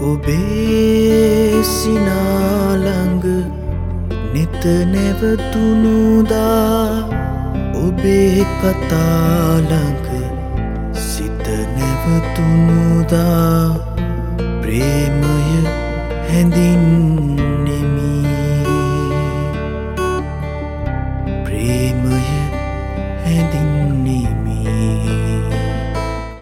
ඔබේ සිනාලඟ නෙත නැවතුනුදා ඔබේ කතාලඟ සිත නැවතුනුදා ප්‍රේමය හැඳින්නෙමි. ප්‍රේමය හැඳින්නෙමී.